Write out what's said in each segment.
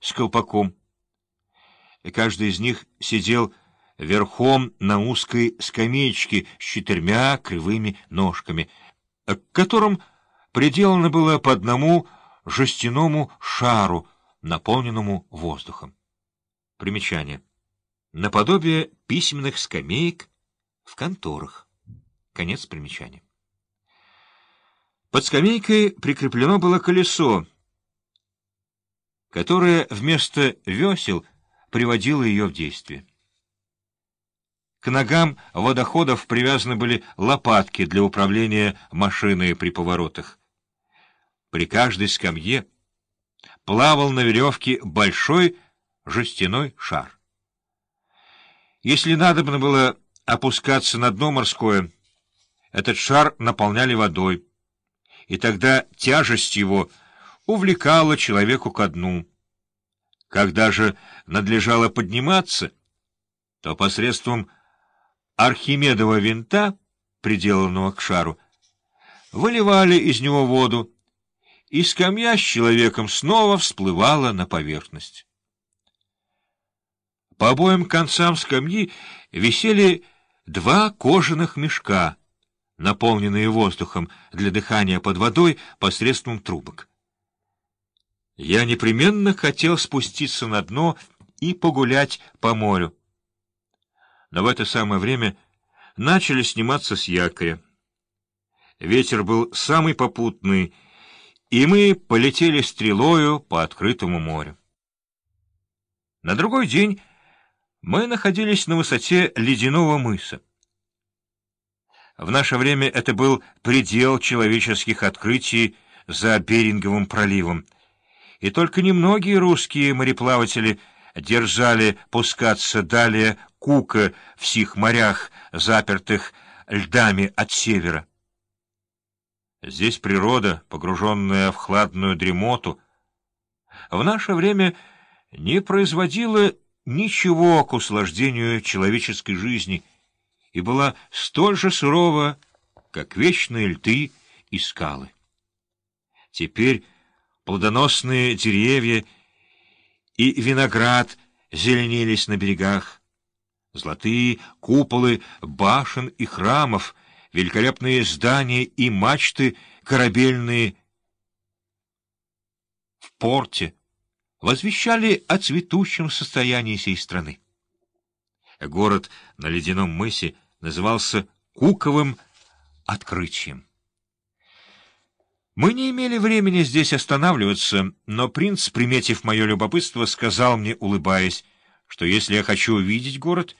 с колпаком. И каждый из них сидел верхом на узкой скамеечке с четырьмя кривыми ножками, к которым приделано было по одному жестяному шару, наполненному воздухом. Примечание. Наподобие письменных скамеек в конторах. Конец примечания. Под скамейкой прикреплено было колесо, которое вместо весел приводило ее в действие. К ногам водоходов привязаны были лопатки для управления машиной при поворотах. При каждой скамье плавал на веревке большой жестяной шар. Если надобно было опускаться на дно морское, этот шар наполняли водой, и тогда тяжесть его увлекала человеку ко дну. Когда же надлежало подниматься, то посредством Архимедова винта, приделанного к шару, выливали из него воду, и скамья с человеком снова всплывала на поверхность. По обоим концам скамьи висели два кожаных мешка, наполненные воздухом для дыхания под водой посредством трубок. Я непременно хотел спуститься на дно и погулять по морю. Но в это самое время начали сниматься с якоря. Ветер был самый попутный, и мы полетели стрелою по открытому морю. На другой день мы находились на высоте ледяного мыса. В наше время это был предел человеческих открытий за Беринговым проливом, и только немногие русские мореплаватели держали пускаться далее Кука в сих морях, запертых льдами от севера. Здесь природа, погруженная в хладную дремоту, в наше время не производила ничего к услаждению человеческой жизни и была столь же сурова, как вечные льды и скалы. Теперь плодоносные деревья и виноград зеленелись на берегах, золотые куполы башен и храмов, великолепные здания и мачты корабельные в порте — возвещали о цветущем состоянии сей страны. Город на ледяном мысе назывался Куковым открытием. Мы не имели времени здесь останавливаться, но принц, приметив мое любопытство, сказал мне, улыбаясь, что если я хочу увидеть город,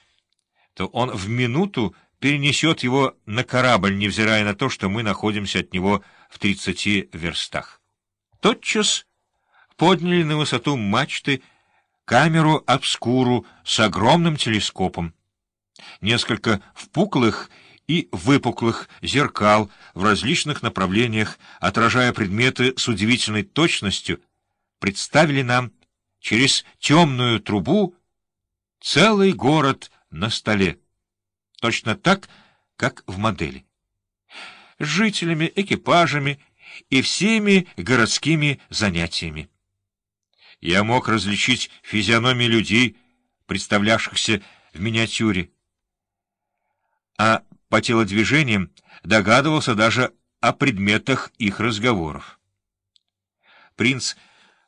то он в минуту перенесет его на корабль, невзирая на то, что мы находимся от него в тридцати верстах. Тотчас подняли на высоту мачты камеру обскуру с огромным телескопом. Несколько впуклых и выпуклых зеркал в различных направлениях, отражая предметы с удивительной точностью, представили нам через темную трубу целый город на столе, точно так, как в модели, с жителями, экипажами и всеми городскими занятиями. Я мог различить физиономии людей, представлявшихся в миниатюре. А по телодвижениям догадывался даже о предметах их разговоров. Принц,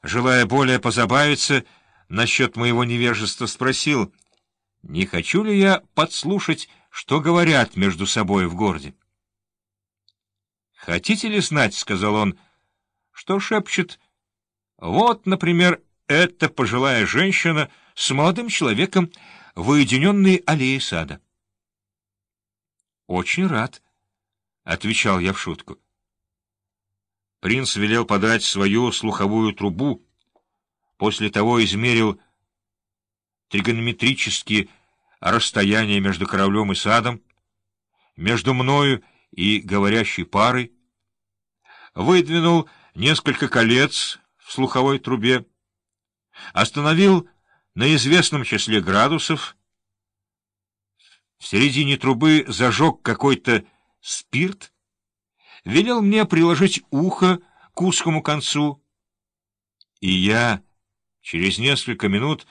желая более позабавиться насчет моего невежества, спросил, не хочу ли я подслушать, что говорят между собой в городе. «Хотите ли знать, — сказал он, — что шепчет вот, например, эта пожилая женщина с молодым человеком в уединенной аллее сада. — Очень рад, — отвечал я в шутку. Принц велел подать свою слуховую трубу, после того измерил тригонометрически расстояние между кораблем и садом, между мною и говорящей парой, выдвинул несколько колец в слуховой трубе, остановил на известном числе градусов, в середине трубы зажег какой-то спирт, велел мне приложить ухо к узкому концу, и я Через несколько минут